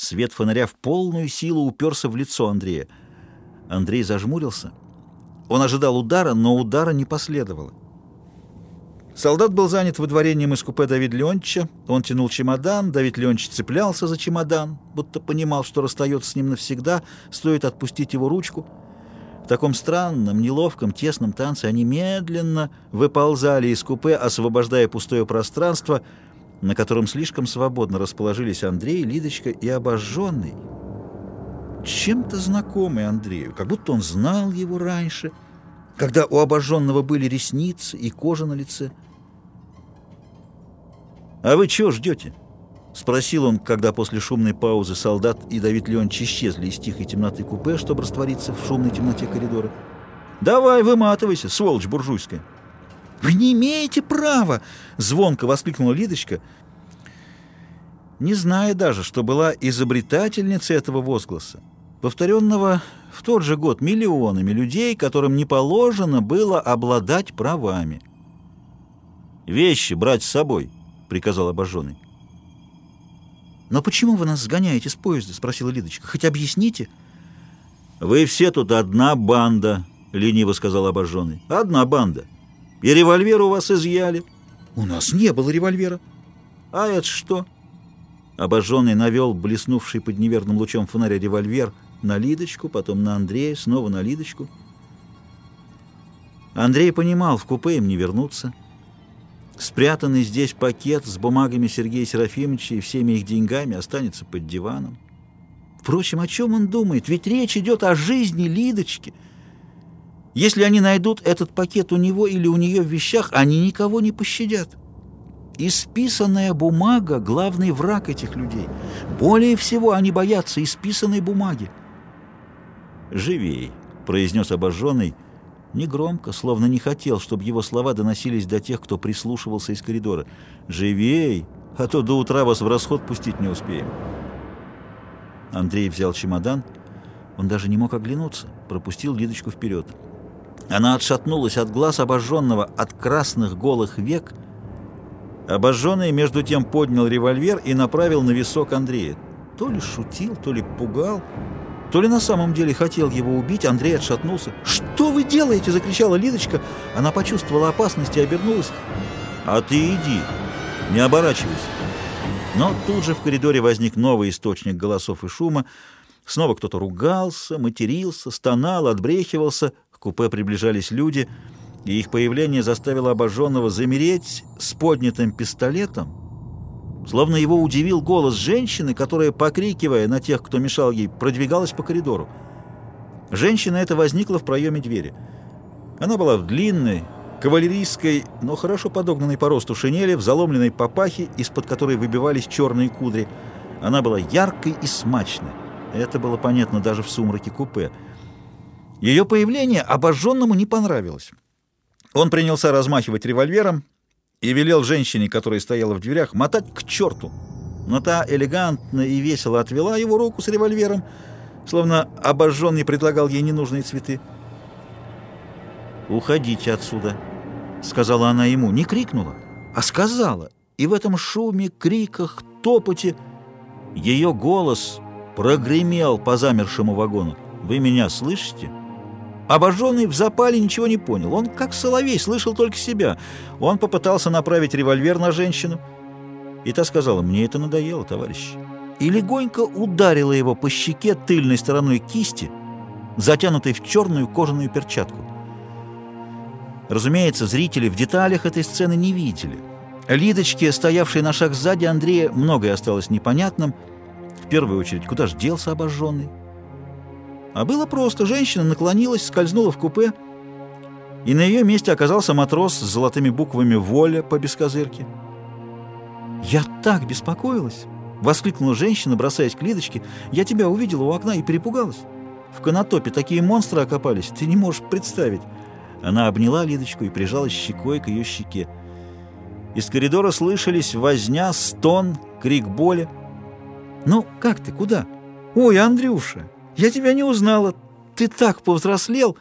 Свет фонаря в полную силу уперся в лицо Андрея. Андрей зажмурился. Он ожидал удара, но удара не последовало. Солдат был занят выдворением из купе Давида Леонтьевича. Он тянул чемодан, Давид Леонтьевич цеплялся за чемодан, будто понимал, что расстается с ним навсегда, стоит отпустить его ручку. В таком странном, неловком, тесном танце они медленно выползали из купе, освобождая пустое пространство, на котором слишком свободно расположились Андрей, Лидочка и обожженный. Чем-то знакомый Андрею, как будто он знал его раньше, когда у обожженного были ресницы и кожа на лице. «А вы чего ждете?» — спросил он, когда после шумной паузы солдат и Давид Леонидович исчезли из тихой темноты купе, чтобы раствориться в шумной темноте коридора. «Давай, выматывайся, сволочь буржуйская!» «Вы не имеете права!» — звонко воскликнула Лидочка, не зная даже, что была изобретательницей этого возгласа, повторенного в тот же год миллионами людей, которым не положено было обладать правами. «Вещи брать с собой!» приказал обожженный. «Но почему вы нас сгоняете с поезда?» — спросила Лидочка. «Хоть объясните». «Вы все тут одна банда», — лениво сказал обожженный. «Одна банда. И револьвер у вас изъяли». «У нас не было револьвера». «А это что?» Обожженный навел блеснувший под неверным лучом фонаря револьвер на Лидочку, потом на Андрея, снова на Лидочку. Андрей понимал, в купе им не вернуться. Спрятанный здесь пакет с бумагами Сергея Серафимовича и всеми их деньгами останется под диваном. Впрочем, о чем он думает? Ведь речь идет о жизни Лидочки. Если они найдут этот пакет у него или у нее в вещах, они никого не пощадят. Исписанная бумага — главный враг этих людей. Более всего они боятся исписанной бумаги. «Живей», — произнес обожженный, — Негромко, словно не хотел, чтобы его слова доносились до тех, кто прислушивался из коридора. «Живей, а то до утра вас в расход пустить не успеем». Андрей взял чемодан. Он даже не мог оглянуться, пропустил Лидочку вперед. Она отшатнулась от глаз обожженного, от красных голых век. Обожженный, между тем, поднял револьвер и направил на висок Андрея. То ли шутил, то ли пугал. То ли на самом деле хотел его убить, Андрей отшатнулся. «Что вы делаете?» — закричала Лидочка. Она почувствовала опасность и обернулась. «А ты иди, не оборачивайся». Но тут же в коридоре возник новый источник голосов и шума. Снова кто-то ругался, матерился, стонал, отбрехивался. Купе приближались люди, и их появление заставило обожженного замереть с поднятым пистолетом, Словно его удивил голос женщины, которая, покрикивая на тех, кто мешал ей, продвигалась по коридору. Женщина эта возникла в проеме двери. Она была в длинной, кавалерийской, но хорошо подогнанной по росту шинели, в заломленной папахе, из-под которой выбивались черные кудри. Она была яркой и смачной. Это было понятно даже в сумраке купе. Ее появление обожженному не понравилось. Он принялся размахивать револьвером, и велел женщине, которая стояла в дверях, мотать к черту. Но та элегантно и весело отвела его руку с револьвером, словно обожженный предлагал ей ненужные цветы. «Уходите отсюда», — сказала она ему. Не крикнула, а сказала. И в этом шуме, криках, топоте ее голос прогремел по замершему вагону. «Вы меня слышите?» Обожженный в запале ничего не понял. Он, как соловей, слышал только себя. Он попытался направить револьвер на женщину. И та сказала, мне это надоело, товарищ. И легонько ударила его по щеке тыльной стороной кисти, затянутой в черную кожаную перчатку. Разумеется, зрители в деталях этой сцены не видели. Лидочке, стоявшей на шаг сзади Андрея, многое осталось непонятным. В первую очередь, куда ж делся обожженный? А было просто. Женщина наклонилась, скользнула в купе, и на ее месте оказался матрос с золотыми буквами «Воля» по бескозырке. «Я так беспокоилась!» — воскликнула женщина, бросаясь к Лидочке. «Я тебя увидела у окна и перепугалась. В Конотопе такие монстры окопались, ты не можешь представить». Она обняла Лидочку и прижалась щекой к ее щеке. Из коридора слышались возня, стон, крик боли. «Ну, как ты? Куда?» «Ой, Андрюша!» Я тебя не узнала. Ты так повзрослел!»